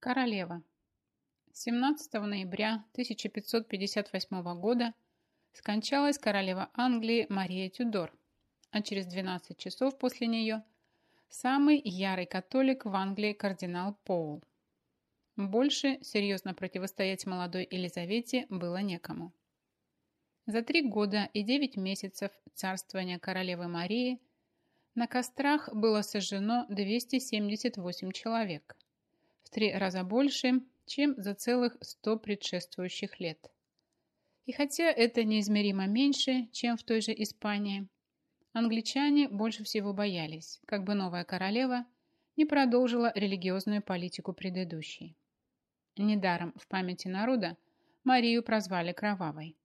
Королева. 17 ноября 1558 года скончалась королева Англии Мария Тюдор, а через 12 часов после нее самый ярый католик в Англии кардинал Поул. Больше серьезно противостоять молодой Елизавете было некому. За три года и девять месяцев царствования королевы Марии на кострах было сожжено 278 человек, в три раза больше, чем за целых 100 предшествующих лет. И хотя это неизмеримо меньше, чем в той же Испании, англичане больше всего боялись, как бы новая королева не продолжила религиозную политику предыдущей. Недаром в памяти народа Марию прозвали Кровавой.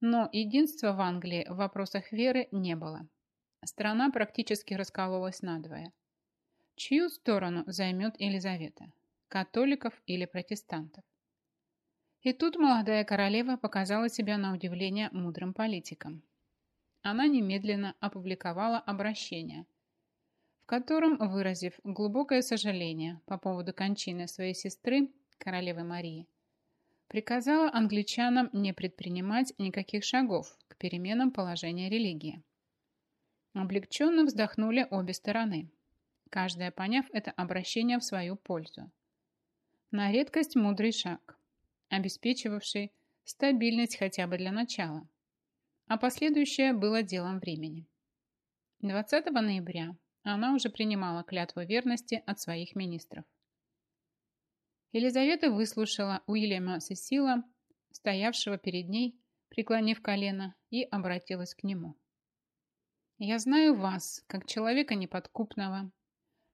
Но единства в Англии в вопросах веры не было. Страна практически раскололась надвое. Чью сторону займет Елизавета? Католиков или протестантов? И тут молодая королева показала себя на удивление мудрым политиком. Она немедленно опубликовала обращение, в котором, выразив глубокое сожаление по поводу кончины своей сестры, королевы Марии, приказала англичанам не предпринимать никаких шагов к переменам положения религии. Облегченно вздохнули обе стороны, каждая поняв это обращение в свою пользу. На редкость мудрый шаг, обеспечивавший стабильность хотя бы для начала, а последующее было делом времени. 20 ноября она уже принимала клятву верности от своих министров. Елизавета выслушала Уильяма Сесила, стоявшего перед ней, преклонив колено, и обратилась к нему. «Я знаю вас, как человека неподкупного.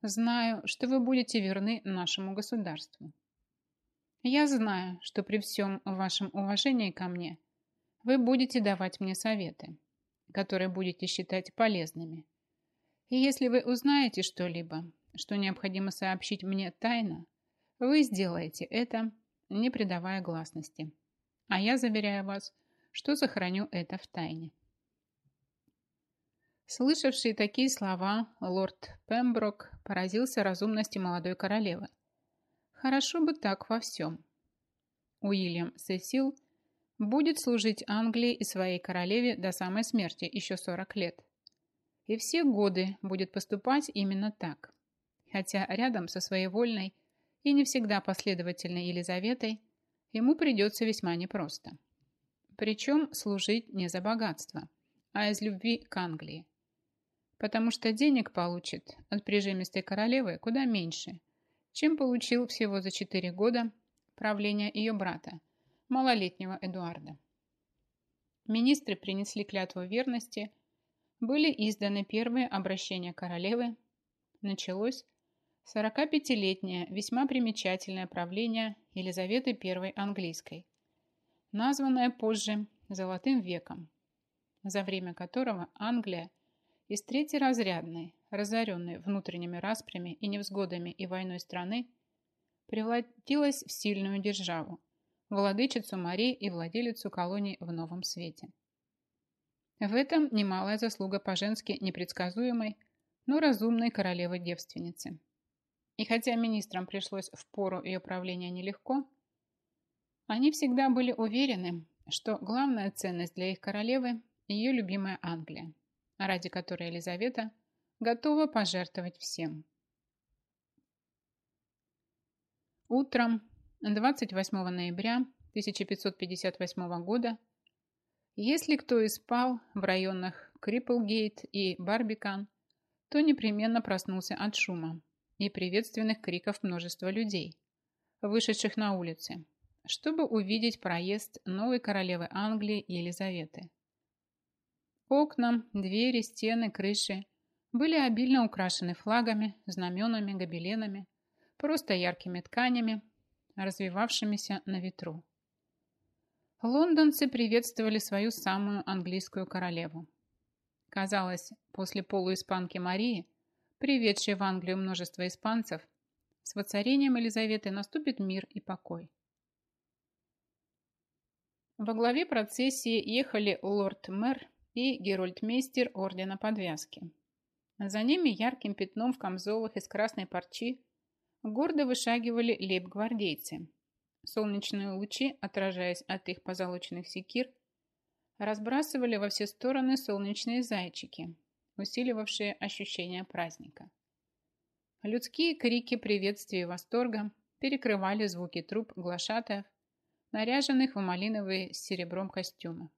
Знаю, что вы будете верны нашему государству. Я знаю, что при всем вашем уважении ко мне вы будете давать мне советы, которые будете считать полезными. И если вы узнаете что-либо, что необходимо сообщить мне тайно, вы сделаете это, не придавая гласности. А я заверяю вас, что сохраню это в тайне. Слышавший такие слова, лорд Пемброк поразился разумности молодой королевы. Хорошо бы так во всем. Уильям Сесил будет служить Англии и своей королеве до самой смерти, еще 40 лет. И все годы будет поступать именно так. Хотя рядом со своей вольной и не всегда последовательной Елизаветой, ему придется весьма непросто. Причем служить не за богатство, а из любви к Англии. Потому что денег получит от прижимистой королевы куда меньше, чем получил всего за 4 года правления ее брата, малолетнего Эдуарда. Министры принесли клятву верности, были изданы первые обращения королевы, началось 45-летнее, весьма примечательное правление Елизаветы I английской, названное позже «Золотым веком», за время которого Англия из третьеразрядной, разоренной внутренними распрями и невзгодами и войной страны, превратилась в сильную державу, владычицу морей и владелицу колоний в Новом Свете. В этом немалая заслуга по-женски непредсказуемой, но разумной королевы-девственницы. И хотя министрам пришлось в пору ее правления нелегко, они всегда были уверены, что главная ценность для их королевы – ее любимая Англия, ради которой Елизавета готова пожертвовать всем. Утром 28 ноября 1558 года, если кто и спал в районах Криплгейт и Барбикан, то непременно проснулся от шума, и приветственных криков множества людей, вышедших на улицы, чтобы увидеть проезд новой королевы Англии Елизаветы. Окна, двери, стены, крыши были обильно украшены флагами, знаменами, гобеленами, просто яркими тканями, развивавшимися на ветру. Лондонцы приветствовали свою самую английскую королеву. Казалось, после полуиспанки Марии – приведшей в Англию множество испанцев, с воцарением Елизаветы наступит мир и покой. Во главе процессии ехали лорд-мэр и герольдмейстер ордена подвязки. За ними ярким пятном в камзолах из красной парчи гордо вышагивали лейб-гвардейцы. Солнечные лучи, отражаясь от их позолоченных секир, разбрасывали во все стороны солнечные зайчики, усиливавшие ощущение праздника. Людские крики приветствия и восторга перекрывали звуки труб глашатаев, наряженных в малиновые с серебром костюмы.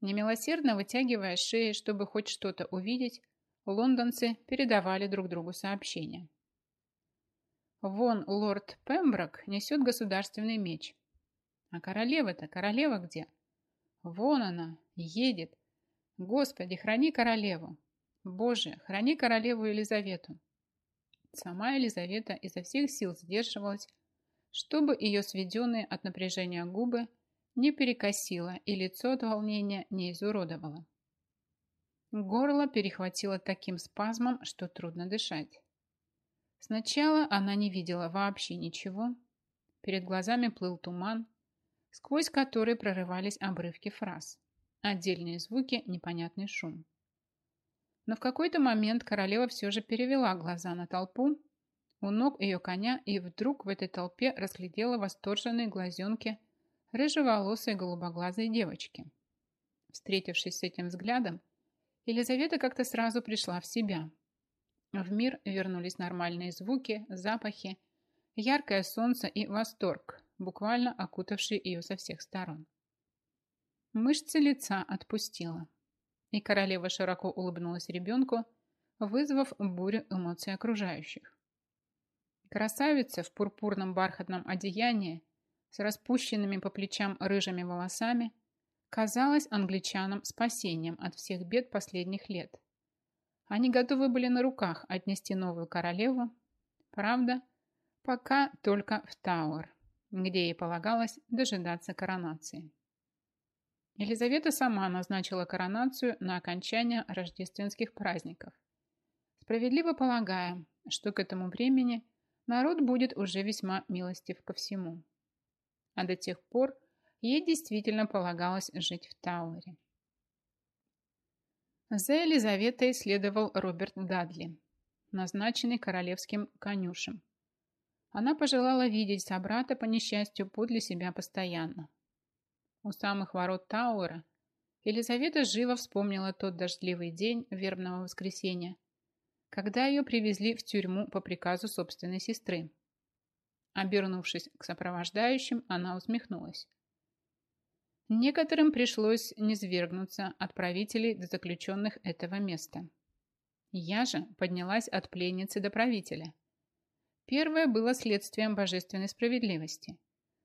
Немилосердно вытягивая шеи, чтобы хоть что-то увидеть, лондонцы передавали друг другу сообщения. Вон лорд Пемброк несет государственный меч. А королева-то, королева где? Вон она, едет. Господи, храни королеву. Боже, храни королеву Елизавету. Сама Елизавета изо всех сил сдерживалась, чтобы ее сведенные от напряжения губы не перекосило и лицо от волнения не изуродовало. Горло перехватило таким спазмом, что трудно дышать. Сначала она не видела вообще ничего. Перед глазами плыл туман, сквозь который прорывались обрывки фраз, отдельные звуки, непонятный шум. Но в какой-то момент королева все же перевела глаза на толпу у ног ее коня и вдруг в этой толпе разглядела восторженные глазенки рыжеволосой голубоглазой девочки. Встретившись с этим взглядом, Елизавета как-то сразу пришла в себя. В мир вернулись нормальные звуки, запахи, яркое солнце и восторг, буквально окутавший ее со всех сторон. Мышцы лица отпустила. И королева широко улыбнулась ребенку, вызвав бурю эмоций окружающих. Красавица в пурпурном бархатном одеянии с распущенными по плечам рыжими волосами казалась англичанам спасением от всех бед последних лет. Они готовы были на руках отнести новую королеву, правда, пока только в Тауэр, где ей полагалось дожидаться коронации. Елизавета сама назначила коронацию на окончание рождественских праздников, справедливо полагая, что к этому времени народ будет уже весьма милостив ко всему. А до тех пор ей действительно полагалось жить в Тауэре. За Елизаветой следовал Роберт Дадли, назначенный королевским конюшем. Она пожелала видеть собрата по несчастью подле себя постоянно. У самых ворот Тауэра Елизавета живо вспомнила тот дождливый день вербного воскресенья, когда ее привезли в тюрьму по приказу собственной сестры. Обернувшись к сопровождающим, она усмехнулась. Некоторым пришлось низвергнуться от правителей до заключенных этого места. Я же поднялась от пленницы до правителя. Первое было следствием божественной справедливости,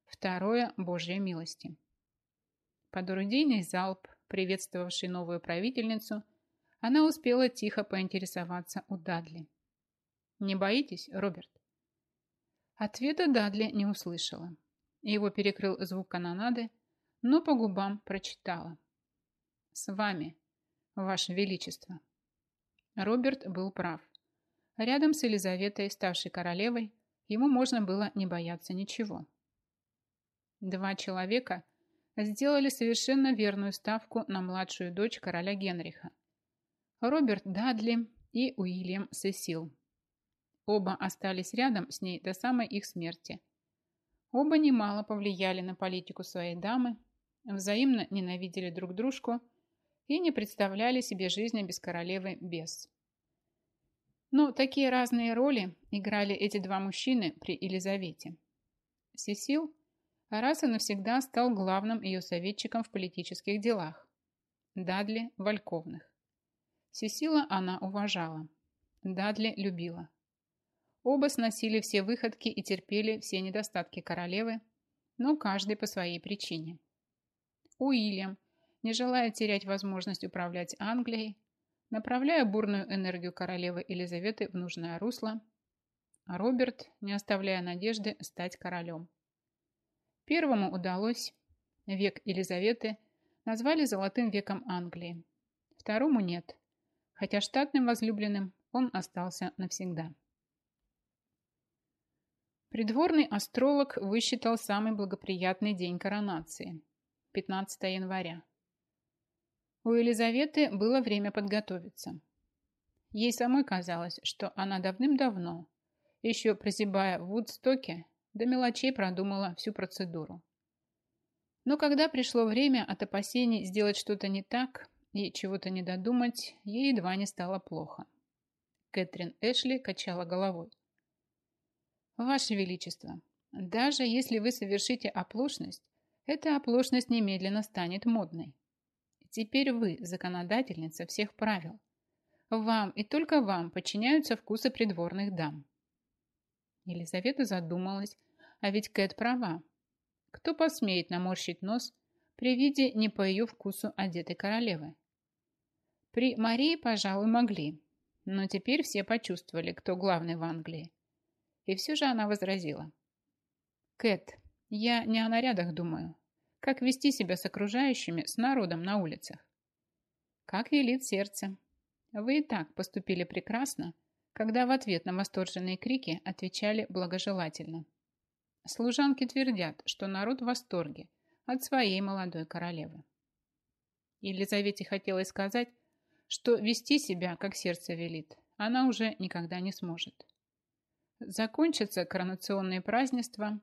второе – Божьей милости. Под орудийный залп, приветствовавший новую правительницу, она успела тихо поинтересоваться у Дадли. «Не боитесь, Роберт?» Ответа Дадли не услышала. Его перекрыл звук канонады, но по губам прочитала. «С вами, Ваше Величество». Роберт был прав. Рядом с Елизаветой, ставшей королевой, ему можно было не бояться ничего. Два человека сделали совершенно верную ставку на младшую дочь короля Генриха. Роберт Дадли и Уильям Сесил. Оба остались рядом с ней до самой их смерти. Оба немало повлияли на политику своей дамы, взаимно ненавидели друг дружку и не представляли себе жизни без королевы без. Но такие разные роли играли эти два мужчины при Елизавете. Сесил раз и навсегда стал главным ее советчиком в политических делах. Дадли – Вальковных. Сесила она уважала. Дадли любила. Оба сносили все выходки и терпели все недостатки королевы, но каждый по своей причине. Уильям, не желая терять возможность управлять Англией, направляя бурную энергию королевы Елизаветы в нужное русло, а Роберт, не оставляя надежды стать королем. Первому удалось, век Елизаветы назвали золотым веком Англии, второму нет, хотя штатным возлюбленным он остался навсегда. Придворный астролог высчитал самый благоприятный день коронации – 15 января. У Елизаветы было время подготовиться. Ей самой казалось, что она давным-давно еще прозябая в Вудстоке, до мелочей продумала всю процедуру. Но когда пришло время от опасений сделать что-то не так и чего-то не додумать, ей едва не стало плохо. Кэтрин Эшли качала головой. «Ваше Величество, даже если вы совершите оплошность, эта оплошность немедленно станет модной. Теперь вы законодательница всех правил. Вам и только вам подчиняются вкусы придворных дам. Елизавета задумалась, а ведь Кэт права. Кто посмеет наморщить нос при виде не по ее вкусу одетой королевы? При Марии, пожалуй, могли, но теперь все почувствовали, кто главный в Англии. И все же она возразила. «Кэт, я не о нарядах думаю. Как вести себя с окружающими, с народом на улицах? Как велит сердце. Вы и так поступили прекрасно, когда в ответ на восторженные крики отвечали благожелательно. Служанки твердят, что народ в восторге от своей молодой королевы. Елизавете хотелось сказать, что вести себя, как сердце велит, она уже никогда не сможет. Закончатся коронационные празднества,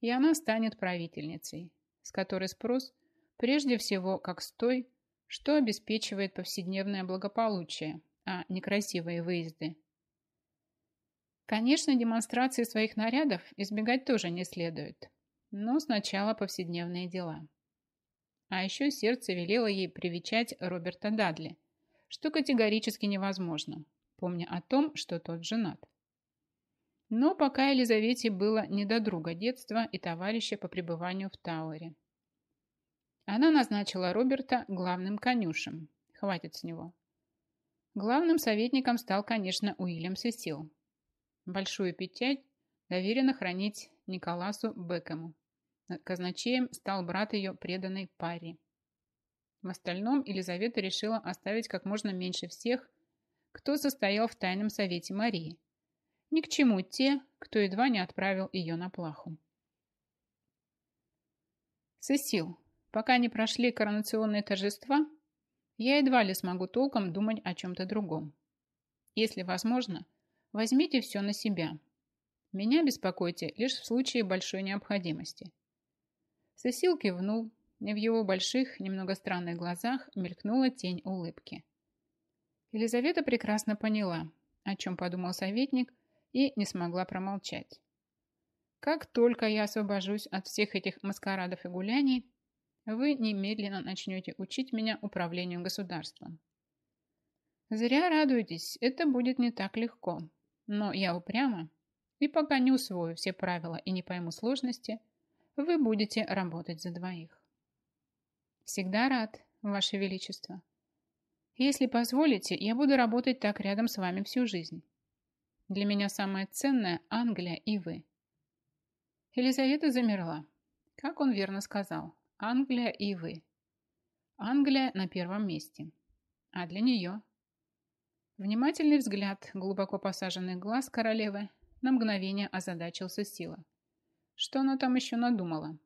и она станет правительницей, с которой спрос прежде всего как с той, что обеспечивает повседневное благополучие, а не красивые выезды. Конечно, демонстрации своих нарядов избегать тоже не следует, но сначала повседневные дела. А еще сердце велело ей привечать Роберта Дадли, что категорически невозможно, помня о том, что тот женат. Но пока Елизавете было не до друга детства и товарища по пребыванию в Тауэре. Она назначила Роберта главным конюшем. Хватит с него. Главным советником стал, конечно, Уильям Сесил. Большую печать доверено хранить Николасу Бекому. Казначеем стал брат ее преданной паре. В остальном Елизавета решила оставить как можно меньше всех, кто состоял в тайном совете Марии, ни к чему те, кто едва не отправил ее на плаху. Сесил, пока не прошли коронационные торжества, я едва ли смогу толком думать о чем-то другом. Если возможно, возьмите все на себя. Меня беспокойте лишь в случае большой необходимости. Сесил кивнул, и в его больших, немного странных глазах мелькнула тень улыбки. Елизавета прекрасно поняла, о чем подумал советник, и не смогла промолчать. Как только я освобожусь от всех этих маскарадов и гуляний, вы немедленно начнете учить меня управлению государством. Зря радуйтесь, это будет не так легко. Но я упряма, и пока не усвою все правила и не пойму сложности, вы будете работать за двоих. Всегда рад, Ваше Величество. Если позволите, я буду работать так рядом с вами всю жизнь. Для меня самое ценное – Англия и вы. Елизавета замерла. Как он верно сказал, Англия и вы. Англия на первом месте. А для нее? Внимательный взгляд глубоко посаженных глаз королевы на мгновение озадачился сила. Что она там еще надумала?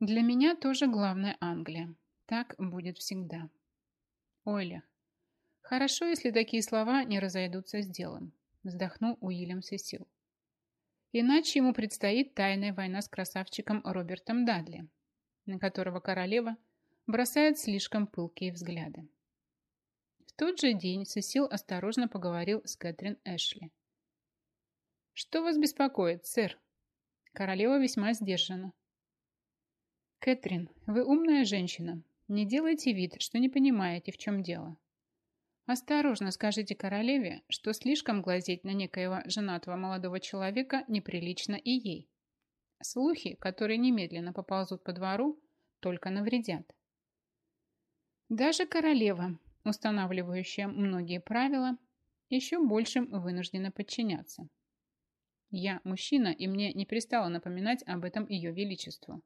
Для меня тоже главная Англия. Так будет всегда. Ойля, «Хорошо, если такие слова не разойдутся с делом», вздохнул Уильям Сесил. «Иначе ему предстоит тайная война с красавчиком Робертом Дадли, на которого королева бросает слишком пылкие взгляды». В тот же день Сесил осторожно поговорил с Кэтрин Эшли. «Что вас беспокоит, сэр?» Королева весьма сдержана. «Кэтрин, вы умная женщина. Не делайте вид, что не понимаете, в чем дело. Осторожно скажите королеве, что слишком глазеть на некоего женатого молодого человека неприлично и ей. Слухи, которые немедленно поползут по двору, только навредят. Даже королева, устанавливающая многие правила, еще большим вынуждена подчиняться. Я мужчина, и мне не пристало напоминать об этом ее величеству.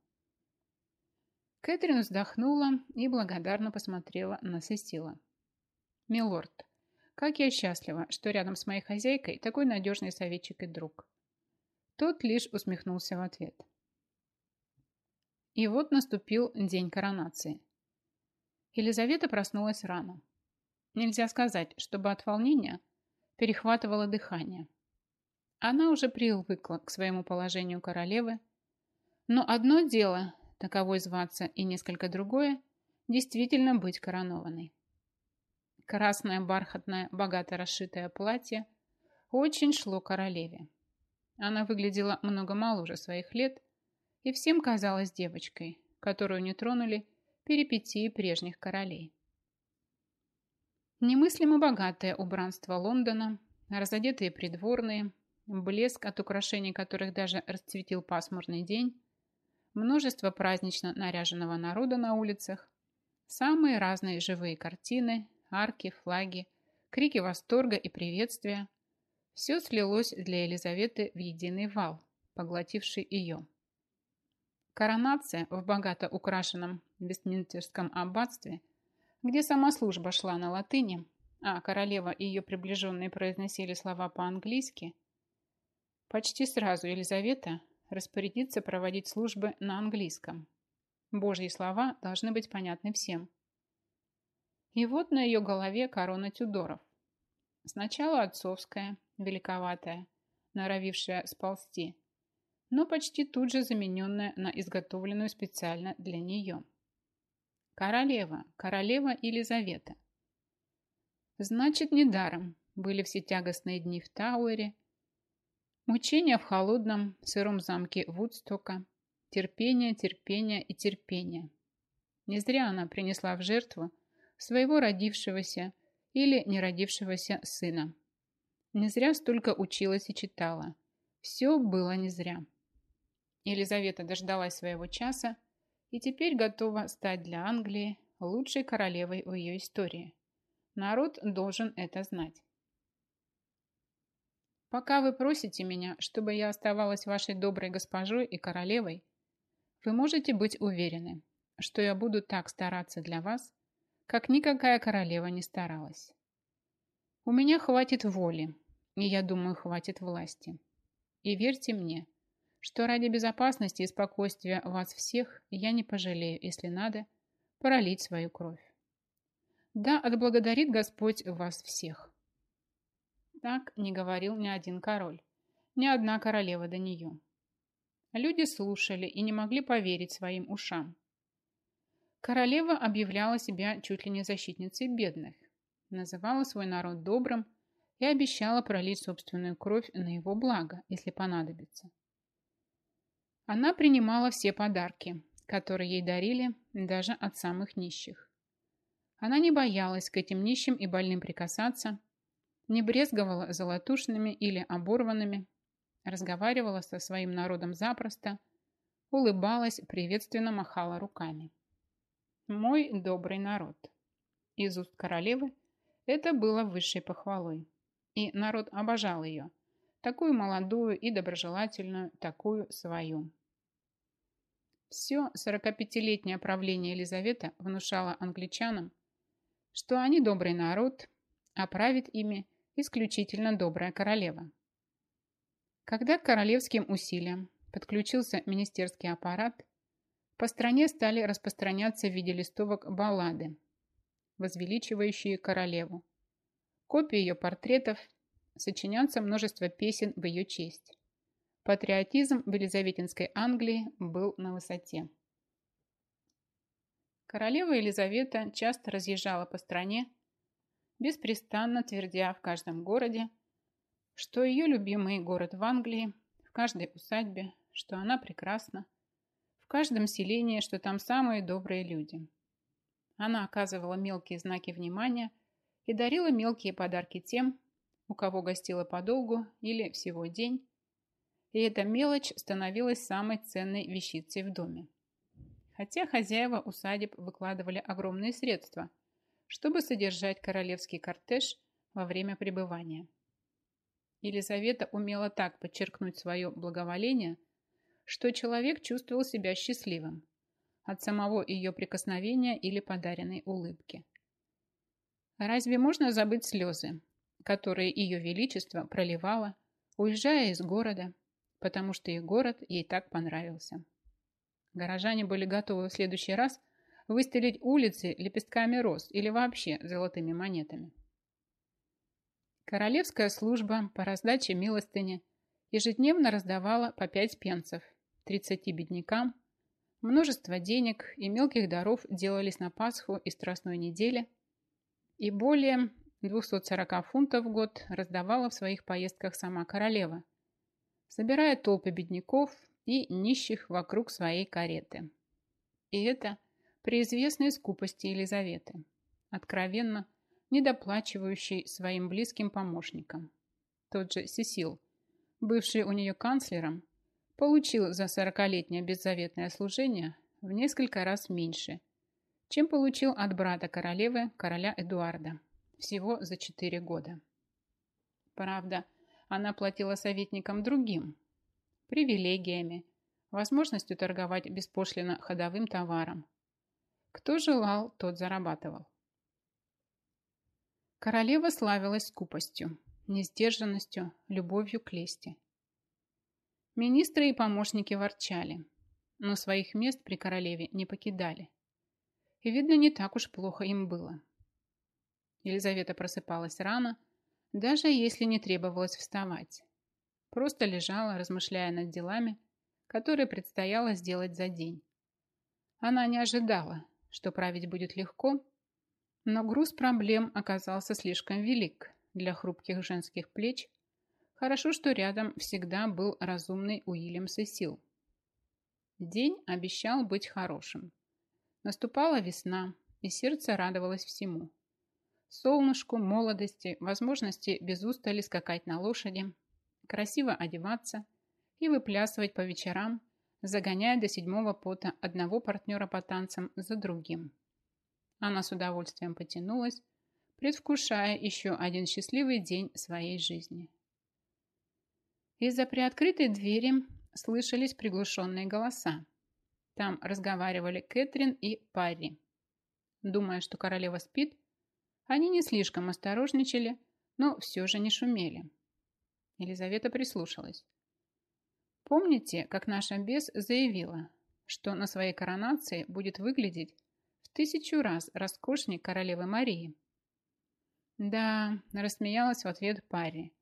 Кэтрин вздохнула и благодарно посмотрела на Сесила. «Милорд, как я счастлива, что рядом с моей хозяйкой такой надежный советчик и друг». Тот лишь усмехнулся в ответ. И вот наступил день коронации. Елизавета проснулась рано. Нельзя сказать, чтобы от волнения перехватывало дыхание. Она уже привыкла к своему положению королевы, но одно дело таковой зваться и несколько другое действительно быть коронованной. Красное бархатное, богато расшитое платье очень шло королеве. Она выглядела много моложе своих лет и всем казалась девочкой, которую не тронули перипетии прежних королей. Немыслимо богатое убранство Лондона, разодетые придворные, блеск от украшений которых даже расцветил пасмурный день, множество празднично наряженного народа на улицах, самые разные живые картины, арки, флаги, крики восторга и приветствия – все слилось для Елизаветы в единый вал, поглотивший ее. Коронация в богато украшенном Вестминстерском аббатстве – где сама служба шла на латыни, а королева и ее приближенные произносили слова по-английски, почти сразу Елизавета распорядится проводить службы на английском. Божьи слова должны быть понятны всем. И вот на ее голове корона Тюдоров. Сначала отцовская, великоватая, норовившая сползти, но почти тут же замененная на изготовленную специально для нее. Королева, королева Елизавета. Значит, недаром были все тягостные дни в Тауэре, мучения в холодном, сыром замке Вудстока, терпение, терпение и терпение. Не зря она принесла в жертву своего родившегося или неродившегося сына. Не зря столько училась и читала. Все было не зря. Елизавета дождалась своего часа, и теперь готова стать для Англии лучшей королевой в ее истории. Народ должен это знать. Пока вы просите меня, чтобы я оставалась вашей доброй госпожой и королевой, вы можете быть уверены, что я буду так стараться для вас, как никакая королева не старалась. У меня хватит воли, и я думаю, хватит власти. И верьте мне, что ради безопасности и спокойствия вас всех я не пожалею, если надо, пролить свою кровь. Да, отблагодарит Господь вас всех. Так не говорил ни один король, ни одна королева до нее. Люди слушали и не могли поверить своим ушам. Королева объявляла себя чуть ли не защитницей бедных, называла свой народ добрым и обещала пролить собственную кровь на его благо, если понадобится. Она принимала все подарки, которые ей дарили даже от самых нищих. Она не боялась к этим нищим и больным прикасаться, не брезговала золотушными или оборванными, разговаривала со своим народом запросто, улыбалась, приветственно махала руками. «Мой добрый народ». Из уст королевы это было высшей похвалой. И народ обожал ее, такую молодую и доброжелательную, такую свою. Все 45-летнее правление Елизавета внушало англичанам, что они добрый народ, а правит ими исключительно добрая королева. Когда к королевским усилиям подключился министерский аппарат, по стране стали распространяться в виде листовок баллады, возвеличивающие королеву, копии ее портретов, сочиняться множество песен в ее честь. Патриотизм в Елизаветинской Англии был на высоте. Королева Елизавета часто разъезжала по стране, беспрестанно твердя в каждом городе, что ее любимый город в Англии, в каждой усадьбе, что она прекрасна, каждом селении, что там самые добрые люди. Она оказывала мелкие знаки внимания и дарила мелкие подарки тем, у кого гостила подолгу или всего день, и эта мелочь становилась самой ценной вещицей в доме. Хотя хозяева усадеб выкладывали огромные средства, чтобы содержать королевский кортеж во время пребывания. Елизавета умела так подчеркнуть свое благоволение, что человек чувствовал себя счастливым от самого ее прикосновения или подаренной улыбки. Разве можно забыть слезы, которые ее величество проливало, уезжая из города, потому что их город ей так понравился. Горожане были готовы в следующий раз выстелить улицы лепестками роз или вообще золотыми монетами. Королевская служба по раздаче милостыни ежедневно раздавала по 5 пенсов 30 беднякам, множество денег и мелких даров делались на Пасху и Страстной неделе, и более 240 фунтов в год раздавала в своих поездках сама королева, собирая толпы бедняков и нищих вокруг своей кареты. И это при известной скупости Елизаветы, откровенно недоплачивающей своим близким помощникам. Тот же Сесил, бывший у нее канцлером, получил за сорокалетнее беззаветное служение в несколько раз меньше, чем получил от брата королевы, короля Эдуарда, всего за четыре года. Правда, она платила советникам другим, привилегиями, возможностью торговать беспошлино ходовым товаром. Кто желал, тот зарабатывал. Королева славилась скупостью, несдержанностью, любовью к лести. Министры и помощники ворчали, но своих мест при королеве не покидали. И, видно, не так уж плохо им было. Елизавета просыпалась рано, даже если не требовалось вставать. Просто лежала, размышляя над делами, которые предстояло сделать за день. Она не ожидала, что править будет легко, но груз проблем оказался слишком велик для хрупких женских плеч. Хорошо, что рядом всегда был разумный Уильям Сесил. День обещал быть хорошим. Наступала весна, и сердце радовалось всему. Солнышку, молодости, возможности без устали скакать на лошади, красиво одеваться и выплясывать по вечерам, загоняя до седьмого пота одного партнера по танцам за другим. Она с удовольствием потянулась, предвкушая еще один счастливый день своей жизни. Из-за приоткрытой двери слышались приглушенные голоса. Там разговаривали Кэтрин и Парри. Думая, что королева спит, они не слишком осторожничали, но все же не шумели. Елизавета прислушалась. Помните, как наша бес заявила, что на своей коронации будет выглядеть в тысячу раз роскошней королевы Марии? Да, рассмеялась в ответ Парри.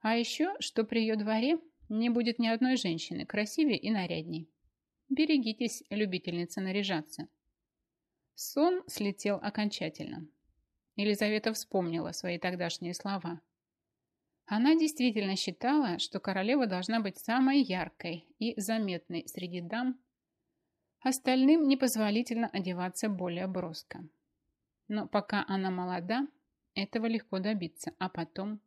А еще, что при ее дворе не будет ни одной женщины красивее и нарядней. Берегитесь, любительница наряжаться. Сон слетел окончательно. Елизавета вспомнила свои тогдашние слова. Она действительно считала, что королева должна быть самой яркой и заметной среди дам. Остальным непозволительно одеваться более броско. Но пока она молода, этого легко добиться, а потом...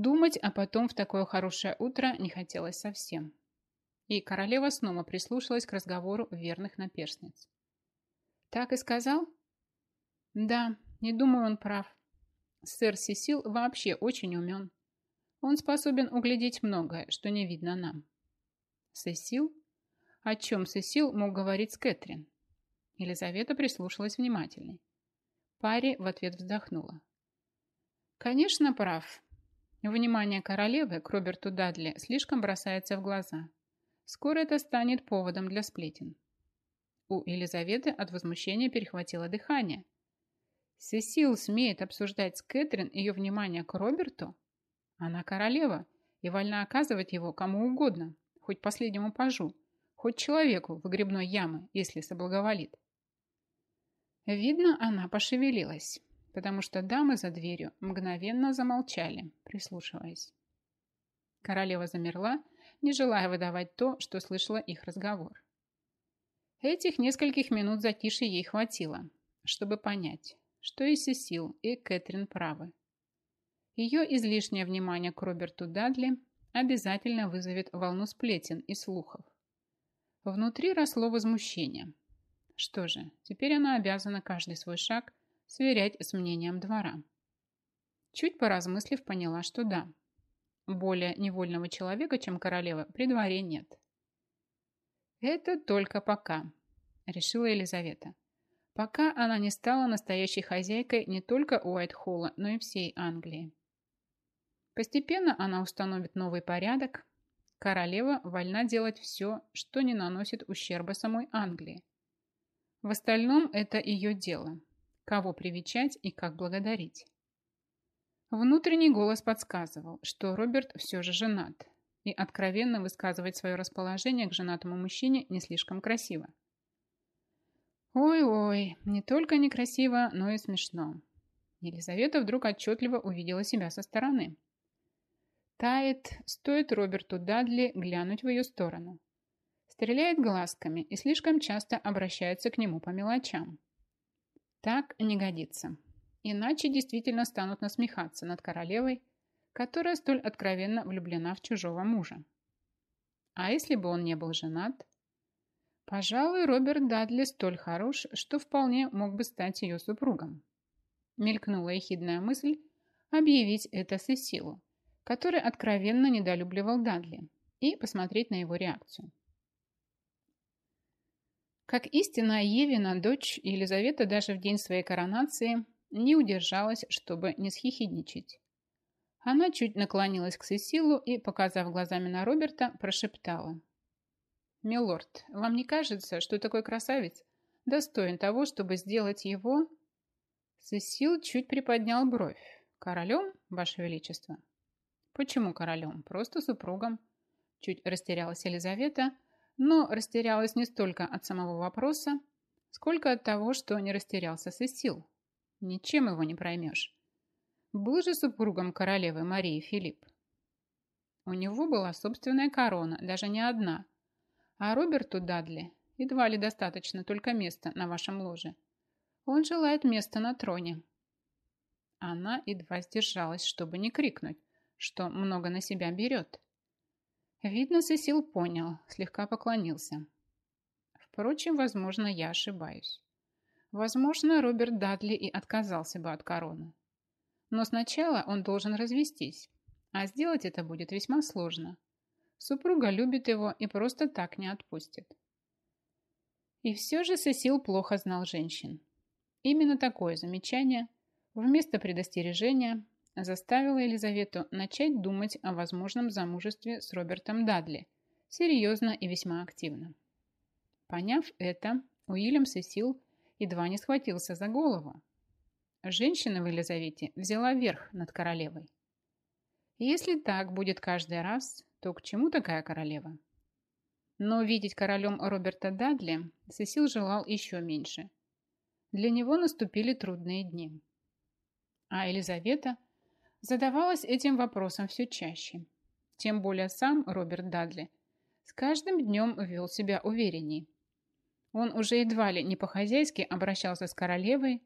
Думать о потом в такое хорошее утро не хотелось совсем. И королева снова прислушалась к разговору верных наперстниц. «Так и сказал?» «Да, не думаю, он прав. Сэр Сесил вообще очень умен. Он способен углядеть многое, что не видно нам». «Сесил? О чем Сесил мог говорить с Кэтрин?» Елизавета прислушалась внимательней. Пари в ответ вздохнула. «Конечно, прав. Внимание королевы к Роберту Дадли слишком бросается в глаза. Скоро это станет поводом для сплетен. У Елизаветы от возмущения перехватило дыхание. Сесил смеет обсуждать с Кэтрин ее внимание к Роберту? Она королева и вольна оказывать его кому угодно, хоть последнему пажу, хоть человеку в грибной ямы, если соблаговолит. Видно, она пошевелилась, потому что дамы за дверью мгновенно замолчали, прислушиваясь. Королева замерла не желая выдавать то, что слышала их разговор. Этих нескольких минут затишья ей хватило, чтобы понять, что и Сесил, и Кэтрин правы. Ее излишнее внимание к Роберту Дадли обязательно вызовет волну сплетен и слухов. Внутри росло возмущение. Что же, теперь она обязана каждый свой шаг сверять с мнением двора. Чуть поразмыслив, поняла, что да, более невольного человека, чем королева, при дворе нет. Это только пока, решила Елизавета. Пока она не стала настоящей хозяйкой не только Уайтхолла, но и всей Англии. Постепенно она установит новый порядок. Королева вольна делать все, что не наносит ущерба самой Англии. В остальном это ее дело. Кого привечать и как благодарить. Внутренний голос подсказывал, что Роберт все же женат, и откровенно высказывать свое расположение к женатому мужчине не слишком красиво. Ой-ой, не только некрасиво, но и смешно. Елизавета вдруг отчетливо увидела себя со стороны. Тает, стоит Роберту Дадли глянуть в ее сторону. Стреляет глазками и слишком часто обращается к нему по мелочам. Так не годится. Иначе действительно станут насмехаться над королевой, которая столь откровенно влюблена в чужого мужа. А если бы он не был женат? Пожалуй, Роберт Дадли столь хорош, что вполне мог бы стать ее супругом. Мелькнула ехидная мысль объявить это Сесилу, который откровенно недолюбливал Дадли, и посмотреть на его реакцию. Как истинная Евина, дочь Елизавета даже в день своей коронации не удержалась, чтобы не схихидничать. Она чуть наклонилась к Сесилу и, показав глазами на Роберта, прошептала. «Милорд, вам не кажется, что такой красавец достоин того, чтобы сделать его...» Сесил чуть приподнял бровь. «Королем, Ваше Величество?» «Почему королем? Просто супругом». Чуть растерялась Елизавета, но растерялась не столько от самого вопроса, сколько от того, что не растерялся Сесил. Ничем его не проймешь. Был же супругом королевы Марии Филипп. У него была собственная корона, даже не одна. А Роберту Дадли едва ли достаточно только места на вашем ложе. Он желает места на троне. Она едва сдержалась, чтобы не крикнуть, что много на себя берет. Видно, Сесил понял, слегка поклонился. Впрочем, возможно, я ошибаюсь. Возможно, Роберт Дадли и отказался бы от короны. Но сначала он должен развестись, а сделать это будет весьма сложно. Супруга любит его и просто так не отпустит. И все же Сесил плохо знал женщин. Именно такое замечание вместо предостережения заставило Елизавету начать думать о возможном замужестве с Робертом Дадли серьезно и весьма активно. Поняв это, Уильям Сесил едва не схватился за голову, Женщина в Елизавете взяла верх над королевой. если так будет каждый раз, то к чему такая королева? Но видеть королем Роберта Дадли Сесил желал еще меньше. Для него наступили трудные дни. А Елизавета задавалась этим вопросом все чаще. Тем более сам Роберт Дадли с каждым днем вел себя уверенней. Он уже едва ли не по-хозяйски обращался с королевой,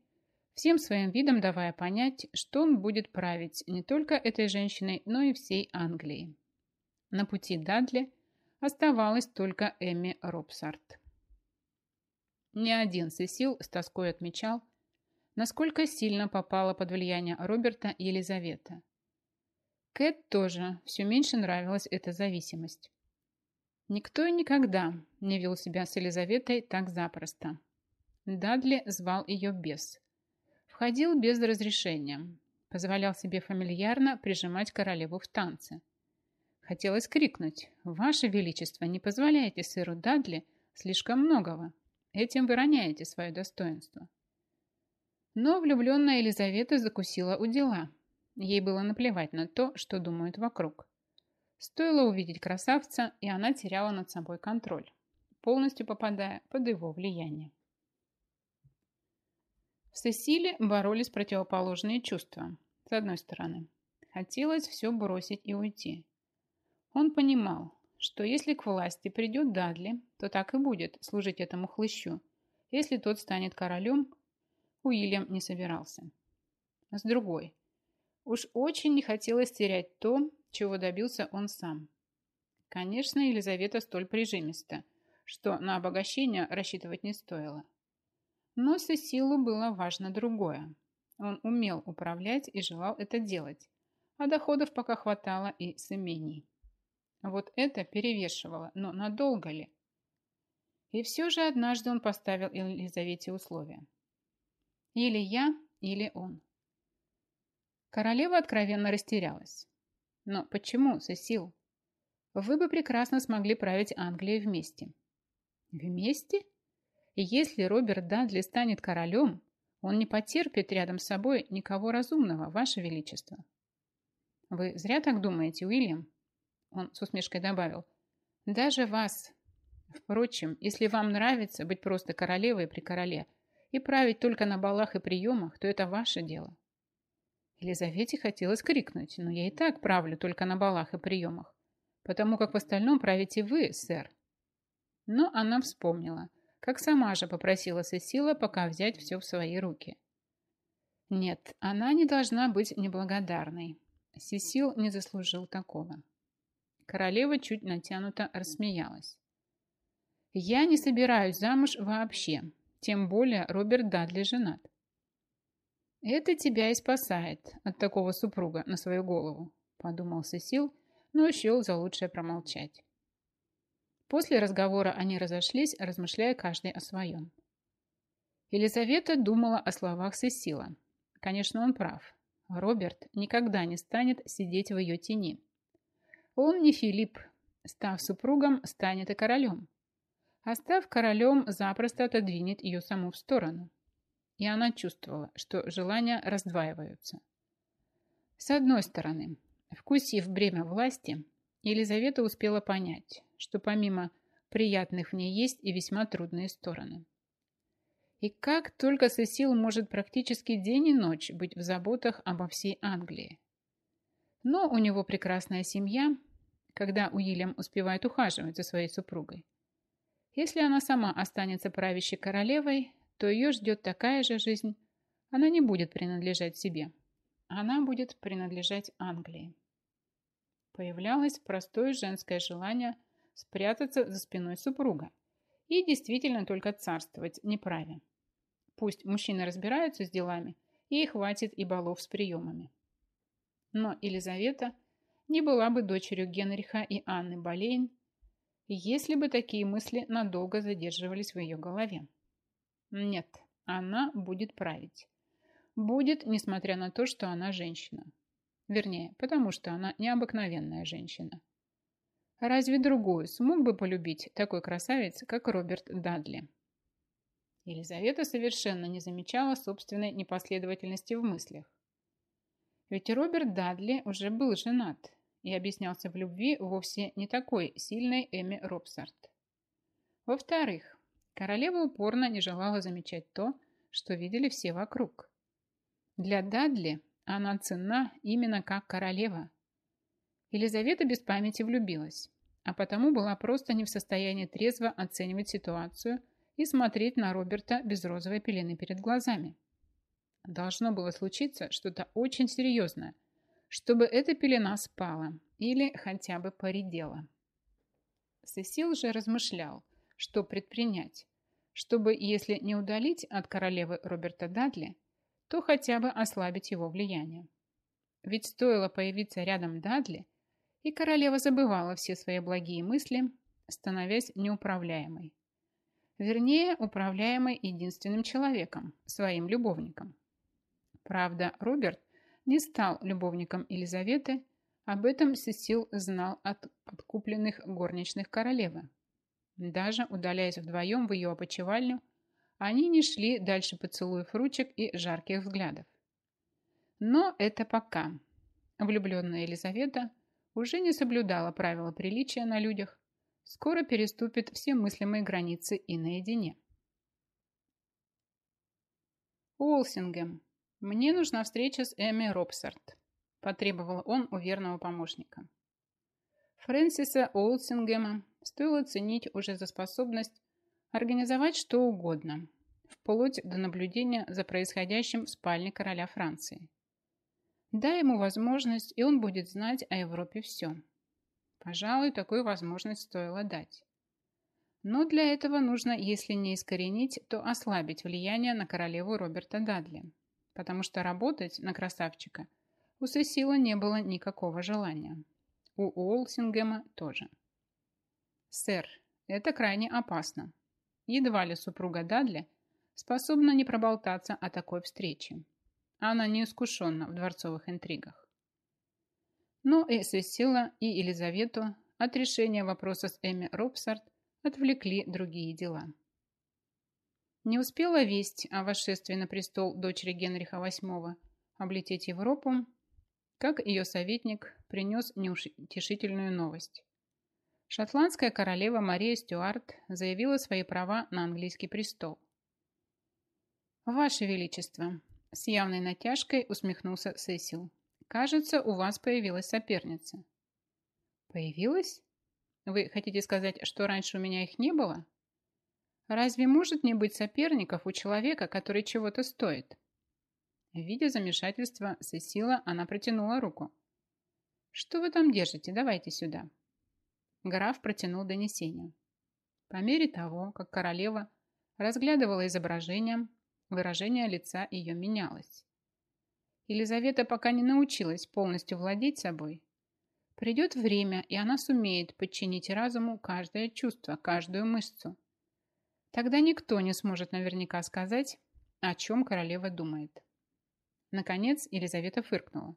всем своим видом давая понять, что он будет править не только этой женщиной, но и всей Англией. На пути Дадли оставалась только Эми Робсарт. Ни один Сесил с тоской отмечал, насколько сильно попала под влияние Роберта Елизавета. Кэт тоже все меньше нравилась эта зависимость. Никто и никогда не вел себя с Елизаветой так запросто. Дадли звал ее бес, Входил без разрешения. Позволял себе фамильярно прижимать королеву в танце. Хотелось крикнуть «Ваше Величество, не позволяйте сыру Дадли слишком многого. Этим вы роняете свое достоинство». Но влюбленная Елизавета закусила у дела. Ей было наплевать на то, что думают вокруг. Стоило увидеть красавца, и она теряла над собой контроль, полностью попадая под его влияние. В Сесиле боролись противоположные чувства. С одной стороны, хотелось все бросить и уйти. Он понимал, что если к власти придет Дадли, то так и будет служить этому хлыщу. Если тот станет королем, Уильям не собирался. С другой, уж очень не хотелось терять то, чего добился он сам. Конечно, Елизавета столь прижимиста, что на обогащение рассчитывать не стоило. Но Сесилу было важно другое. Он умел управлять и желал это делать, а доходов пока хватало и с имений. Вот это перевешивало, но надолго ли? И все же однажды он поставил Елизавете условия. Или я, или он. Королева откровенно растерялась. Но почему, Сесил? Вы бы прекрасно смогли править Англией вместе. Вместе? Если Роберт Дадли станет королем, он не потерпит рядом с собой никого разумного, Ваше Величество. Вы зря так думаете, Уильям? Он с усмешкой добавил. Даже вас. Впрочем, если вам нравится быть просто королевой при короле и править только на балах и приемах, то это ваше дело. Елизавете хотелось крикнуть, но я и так правлю только на балах и приемах, потому как в остальном правите вы, сэр. Но она вспомнила, как сама же попросила Сесила пока взять все в свои руки. Нет, она не должна быть неблагодарной. Сесил не заслужил такого. Королева чуть натянуто рассмеялась. «Я не собираюсь замуж вообще, тем более Роберт Дадли женат. «Это тебя и спасает от такого супруга на свою голову», подумал Сесил, но счел за лучшее промолчать. После разговора они разошлись, размышляя каждый о своем. Елизавета думала о словах Сесила. Конечно, он прав. Роберт никогда не станет сидеть в ее тени. Он не Филипп. Став супругом, станет и королем. А став королем, запросто отодвинет ее саму в сторону. И она чувствовала, что желания раздваиваются. С одной стороны, вкусив бремя власти, Елизавета успела понять, что помимо приятных в ней есть и весьма трудные стороны. И как только Сесил может практически день и ночь быть в заботах обо всей Англии. Но у него прекрасная семья, когда Уильям успевает ухаживать за своей супругой. Если она сама останется правящей королевой, то ее ждет такая же жизнь. Она не будет принадлежать себе. Она будет принадлежать Англии. Появлялось простое женское желание спрятаться за спиной супруга и действительно только царствовать неправе. Пусть мужчины разбираются с делами, и хватит и балов с приемами. Но Елизавета – не была бы дочерью Генриха и Анны Болейн, если бы такие мысли надолго задерживались в ее голове. Нет, она будет править. Будет, несмотря на то, что она женщина. Вернее, потому что она необыкновенная женщина. Разве другую смог бы полюбить такой красавец, как Роберт Дадли? Елизавета совершенно не замечала собственной непоследовательности в мыслях. Ведь Роберт Дадли уже был женат и объяснялся в любви вовсе не такой сильной Эми Робсарт. Во-вторых, королева упорно не желала замечать то, что видели все вокруг. Для Дадли она ценна именно как королева. Елизавета без памяти влюбилась, а потому была просто не в состоянии трезво оценивать ситуацию и смотреть на Роберта без розовой пелены перед глазами. Должно было случиться что-то очень серьезное – чтобы эта пелена спала или хотя бы поредела. Сесил же размышлял, что предпринять, чтобы, если не удалить от королевы Роберта Дадли, то хотя бы ослабить его влияние. Ведь стоило появиться рядом Дадли, и королева забывала все свои благие мысли, становясь неуправляемой. Вернее, управляемой единственным человеком, своим любовником. Правда, Роберт не стал любовником Елизаветы, об этом Сесил знал от подкупленных горничных королевы. Даже удаляясь вдвоем в ее опочивальню, они не шли дальше поцелуев ручек и жарких взглядов. Но это пока. Влюбленная Елизавета уже не соблюдала правила приличия на людях, скоро переступит все мыслимые границы и наедине. Уолсингем, «Мне нужна встреча с Эми Робсарт», – потребовал он у верного помощника. Фрэнсиса Олсингема стоило ценить уже за способность организовать что угодно, вплоть до наблюдения за происходящим в спальне короля Франции. Дай ему возможность, и он будет знать о Европе все. Пожалуй, такую возможность стоило дать. Но для этого нужно, если не искоренить, то ослабить влияние на королеву Роберта Дадли потому что работать на красавчика у Сесила не было никакого желания. У Уолсингема тоже. «Сэр, это крайне опасно. Едва ли супруга Дадли способна не проболтаться о такой встрече. Она не искушенна в дворцовых интригах. Но и Сесила, и Елизавету от решения вопроса с Эми Робсарт отвлекли другие дела. Не успела весть о восшествии на престол дочери Генриха VIII облететь Европу, как ее советник принес неутешительную новость. Шотландская королева Мария Стюарт заявила свои права на английский престол. «Ваше Величество», – с явной натяжкой усмехнулся Сесил, – «кажется, у вас появилась соперница». «Появилась? Вы хотите сказать, что раньше у меня их не было?» Разве может не быть соперников у человека, который чего-то стоит? Видя замешательство Сесила, она протянула руку. «Что вы там держите? Давайте сюда». Граф протянул донесение. По мере того, как королева разглядывала изображение, выражение лица ее менялось. Елизавета пока не научилась полностью владеть собой. Придет время, и она сумеет подчинить разуму каждое чувство, каждую мышцу – Тогда никто не сможет наверняка сказать, о чем королева думает. Наконец Елизавета фыркнула.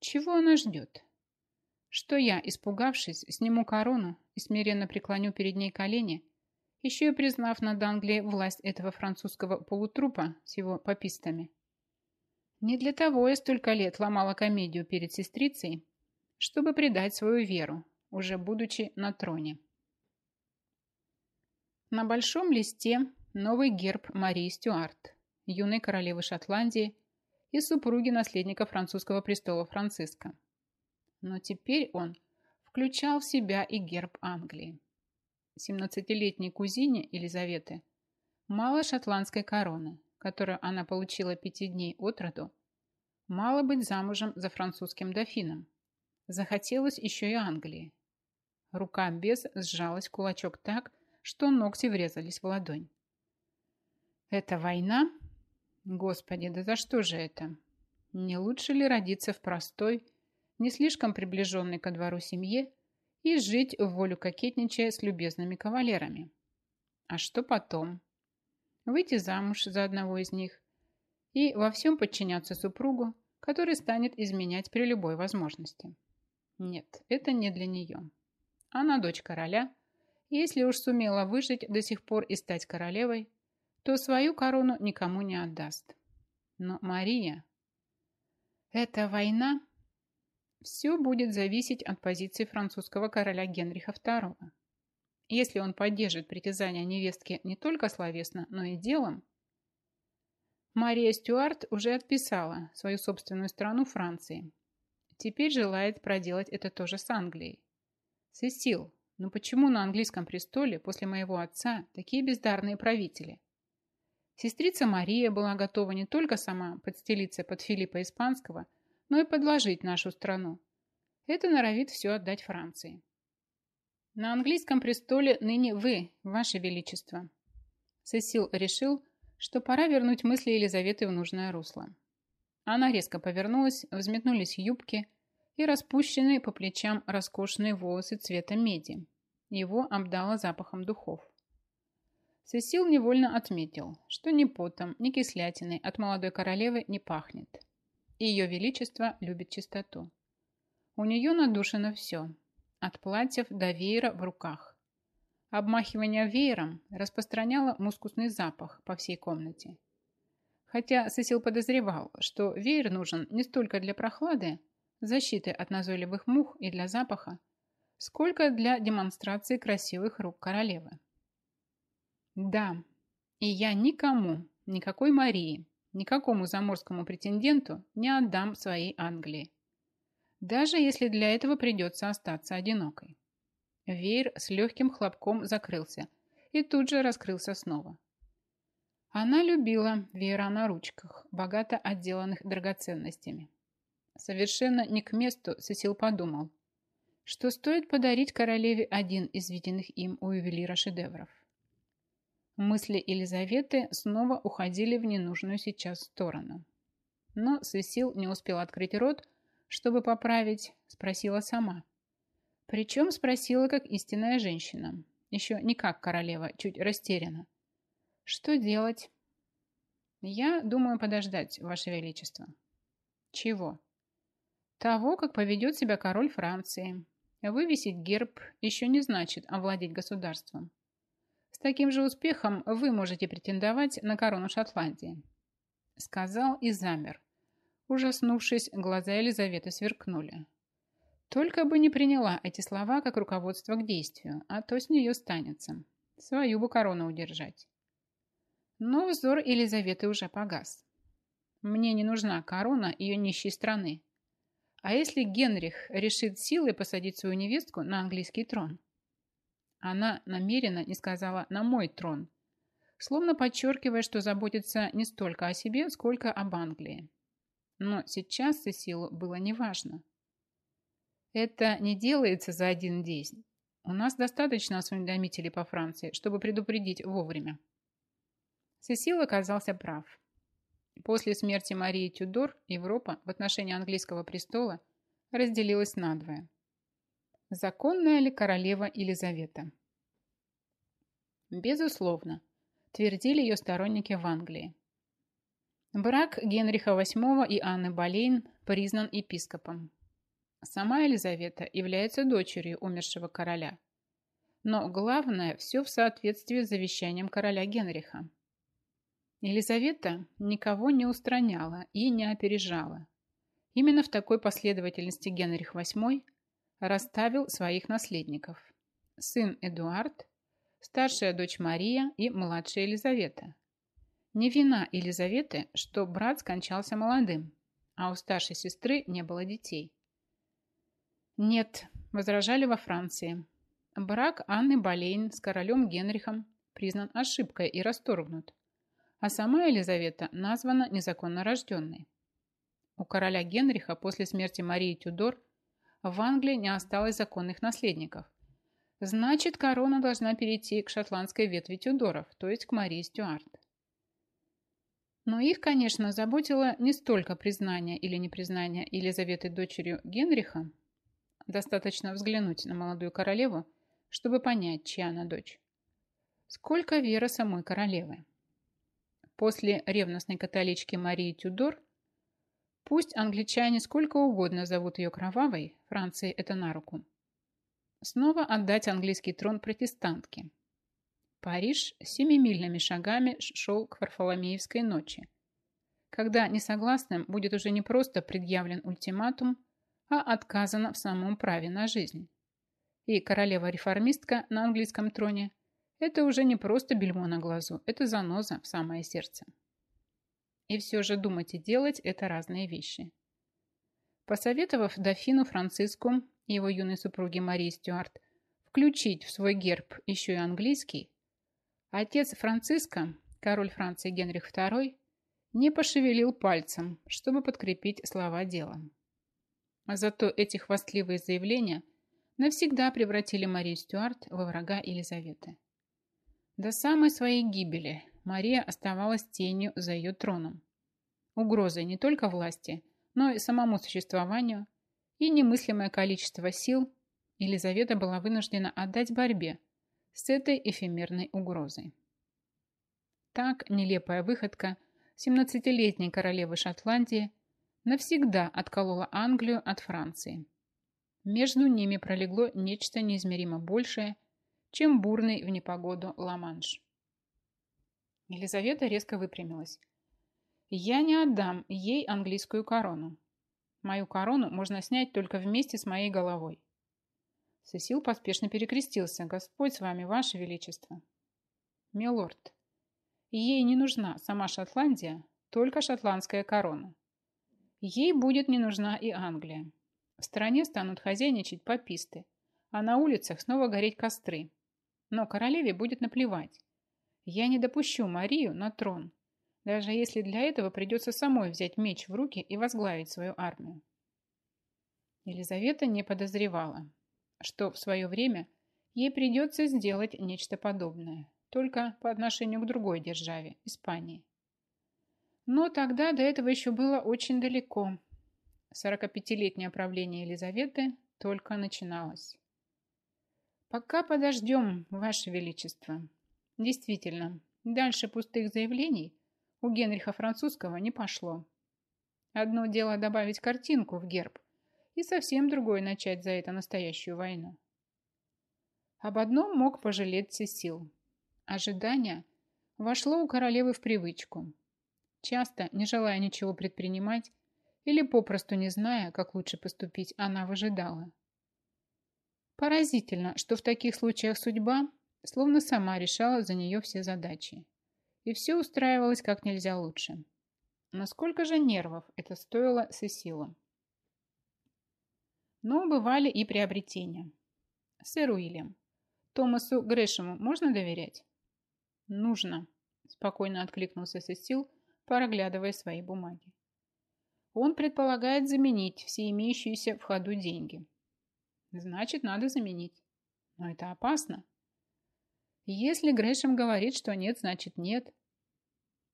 Чего она ждет? Что я, испугавшись, сниму корону и смиренно преклоню перед ней колени, еще и признав над Англией власть этого французского полутрупа с его попистами. Не для того я столько лет ломала комедию перед сестрицей, чтобы предать свою веру, уже будучи на троне. На большом листе новый герб Марии Стюарт, юной королевы Шотландии и супруги наследника французского престола Франциска. Но теперь он включал в себя и герб Англии. 17-летней кузине Елизаветы мало шотландской короны, которую она получила пяти дней от роду, мало быть замужем за французским дофином. Захотелось еще и Англии. Рука без сжалась кулачок так, что ногти врезались в ладонь. «Это война? Господи, да за что же это? Не лучше ли родиться в простой, не слишком приближенной ко двору семье и жить в волю кокетничая с любезными кавалерами? А что потом? Выйти замуж за одного из них и во всем подчиняться супругу, который станет изменять при любой возможности. Нет, это не для нее. Она дочь короля – если уж сумела выжить до сих пор и стать королевой, то свою корону никому не отдаст. Но Мария... Эта война... Все будет зависеть от позиции французского короля Генриха II. Если он поддержит притязания невестки не только словесно, но и делом, Мария Стюарт уже отписала свою собственную страну Франции. Теперь желает проделать это тоже с Англией. Сесил, но почему на английском престоле после моего отца такие бездарные правители? Сестрица Мария была готова не только сама подстелиться под Филиппа Испанского, но и подложить нашу страну. Это норовит все отдать Франции. На английском престоле ныне вы, ваше величество. Сесил решил, что пора вернуть мысли Елизаветы в нужное русло. Она резко повернулась, взметнулись юбки, и распущенные по плечам роскошные волосы цвета меди. Его обдало запахом духов. Сесил невольно отметил, что ни потом, ни кислятиной от молодой королевы не пахнет. И ее величество любит чистоту. У нее надушено все, от платьев до веера в руках. Обмахивание веером распространяло мускусный запах по всей комнате. Хотя Сесил подозревал, что веер нужен не столько для прохлады, защиты от назойливых мух и для запаха, сколько для демонстрации красивых рук королевы. Да, и я никому, никакой Марии, никакому заморскому претенденту не отдам своей Англии. Даже если для этого придется остаться одинокой. Веер с легким хлопком закрылся и тут же раскрылся снова. Она любила веера на ручках, богато отделанных драгоценностями. Совершенно не к месту Сесил подумал, что стоит подарить королеве один из виденных им у ювелира шедевров. Мысли Елизаветы снова уходили в ненужную сейчас сторону. Но Сесил не успел открыть рот, чтобы поправить, спросила сама. Причем спросила как истинная женщина, еще не как королева, чуть растеряна. Что делать? Я думаю подождать, Ваше Величество. Чего? Того, как поведет себя король Франции. Вывесить герб еще не значит овладеть государством. С таким же успехом вы можете претендовать на корону Шотландии. Сказал и замер, Ужаснувшись, глаза Елизаветы сверкнули. Только бы не приняла эти слова как руководство к действию, а то с нее станется. Свою бы корону удержать. Но взор Елизаветы уже погас. Мне не нужна корона ее нищей страны. А если Генрих решит силой посадить свою невестку на английский трон? Она намеренно не сказала «на мой трон», словно подчеркивая, что заботится не столько о себе, сколько об Англии. Но сейчас Сесилу было неважно. Это не делается за один день. У нас достаточно осведомителей по Франции, чтобы предупредить вовремя. Сесил оказался прав. После смерти Марии Тюдор Европа в отношении английского престола разделилась надвое. Законная ли королева Елизавета? Безусловно, твердили ее сторонники в Англии. Брак Генриха VIII и Анны Болейн признан епископом. Сама Елизавета является дочерью умершего короля. Но главное, все в соответствии с завещанием короля Генриха. Елизавета никого не устраняла и не опережала. Именно в такой последовательности Генрих VIII расставил своих наследников. Сын Эдуард, старшая дочь Мария и младшая Елизавета. Не вина Елизаветы, что брат скончался молодым, а у старшей сестры не было детей. Нет, возражали во Франции. Брак Анны Болейн с королем Генрихом признан ошибкой и расторгнут а сама Елизавета названа незаконно рожденной. У короля Генриха после смерти Марии Тюдор в Англии не осталось законных наследников. Значит, корона должна перейти к шотландской ветви Тюдоров, то есть к Марии Стюарт. Но их, конечно, заботило не столько признание или непризнание Елизаветы дочерью Генриха. Достаточно взглянуть на молодую королеву, чтобы понять, чья она дочь. Сколько вера самой королевы. После ревностной католички Марии Тюдор пусть англичане сколько угодно зовут ее кровавой, Франции это на руку. Снова отдать английский трон протестантке. Париж семимильными шагами шел к Варфоломеевской ночи, когда несогласным будет уже не просто предъявлен ультиматум, а отказано в самом праве на жизнь. И королева-реформистка на английском троне это уже не просто бельмо на глазу, это заноза в самое сердце. И все же думать и делать – это разные вещи. Посоветовав дофину Франциску и его юной супруге Марии Стюарт включить в свой герб еще и английский, отец Франциска, король Франции Генрих II, не пошевелил пальцем, чтобы подкрепить слова делом. Зато эти хвастливые заявления навсегда превратили Марию Стюарт во врага Елизаветы. До самой своей гибели Мария оставалась тенью за ее троном. Угрозой не только власти, но и самому существованию, и немыслимое количество сил Елизавета была вынуждена отдать борьбе с этой эфемерной угрозой. Так нелепая выходка 17-летней королевы Шотландии навсегда отколола Англию от Франции. Между ними пролегло нечто неизмеримо большее – чем бурный в непогоду Ла-Манш. Елизавета резко выпрямилась. «Я не отдам ей английскую корону. Мою корону можно снять только вместе с моей головой». Сесил поспешно перекрестился. «Господь с вами, Ваше Величество!» «Милорд, ей не нужна сама Шотландия, только шотландская корона. Ей будет не нужна и Англия. В стране станут хозяйничать пописты, а на улицах снова гореть костры. Но королеве будет наплевать. Я не допущу Марию на трон, даже если для этого придется самой взять меч в руки и возглавить свою армию. Елизавета не подозревала, что в свое время ей придется сделать нечто подобное, только по отношению к другой державе, Испании. Но тогда до этого еще было очень далеко. 45-летнее правление Елизаветы только начиналось. Пока подождем, Ваше Величество. Действительно, дальше пустых заявлений у Генриха Французского не пошло. Одно дело добавить картинку в герб, и совсем другое начать за это настоящую войну. Об одном мог пожалеть Сесил. Ожидание вошло у королевы в привычку. Часто, не желая ничего предпринимать, или попросту не зная, как лучше поступить, она выжидала. Поразительно, что в таких случаях судьба словно сама решала за нее все задачи. И все устраивалось как нельзя лучше. Насколько же нервов это стоило Сесила? Но бывали и приобретения. Сэр Уильям, Томасу Грэшему можно доверять? Нужно, спокойно откликнулся Сесил, проглядывая свои бумаги. Он предполагает заменить все имеющиеся в ходу деньги. Значит, надо заменить. Но это опасно. Если Грэшем говорит, что нет, значит нет.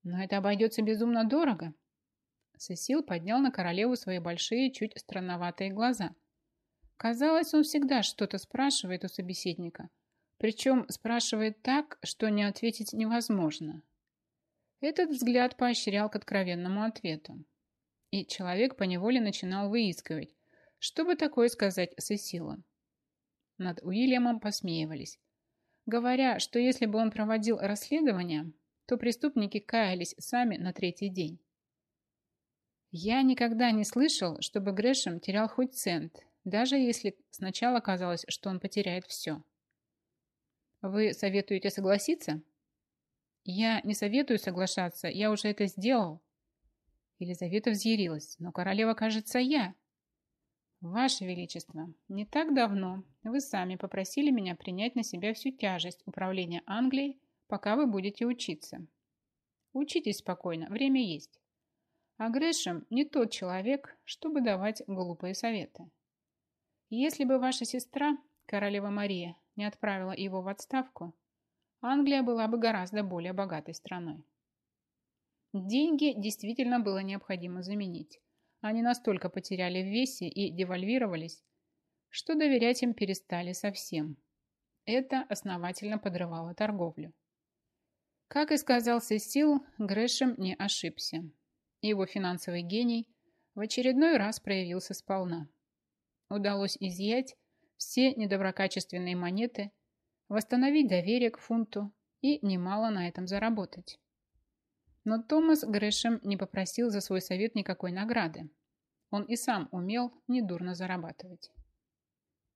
Но это обойдется безумно дорого. Сесил поднял на королеву свои большие, чуть странноватые глаза. Казалось, он всегда что-то спрашивает у собеседника. Причем спрашивает так, что не ответить невозможно. Этот взгляд поощрял к откровенному ответу. И человек поневоле начинал выискивать, что бы такое сказать Сесила. Над Уильямом посмеивались говоря, что если бы он проводил расследование, то преступники каялись сами на третий день. Я никогда не слышал, чтобы Грэшем терял хоть цент, даже если сначала казалось, что он потеряет все. Вы советуете согласиться? Я не советую соглашаться, я уже это сделал. Елизавета взъярилась, но королева, кажется, я. «Ваше Величество, не так давно вы сами попросили меня принять на себя всю тяжесть управления Англией, пока вы будете учиться. Учитесь спокойно, время есть. А Грэшем не тот человек, чтобы давать глупые советы. Если бы ваша сестра, королева Мария, не отправила его в отставку, Англия была бы гораздо более богатой страной. Деньги действительно было необходимо заменить. Они настолько потеряли в весе и девальвировались, что доверять им перестали совсем. Это основательно подрывало торговлю. Как и сказал Сесил, Грэшем не ошибся. Его финансовый гений в очередной раз проявился сполна. Удалось изъять все недоброкачественные монеты, восстановить доверие к фунту и немало на этом заработать. Но Томас Грэшем не попросил за свой совет никакой награды. Он и сам умел недурно зарабатывать.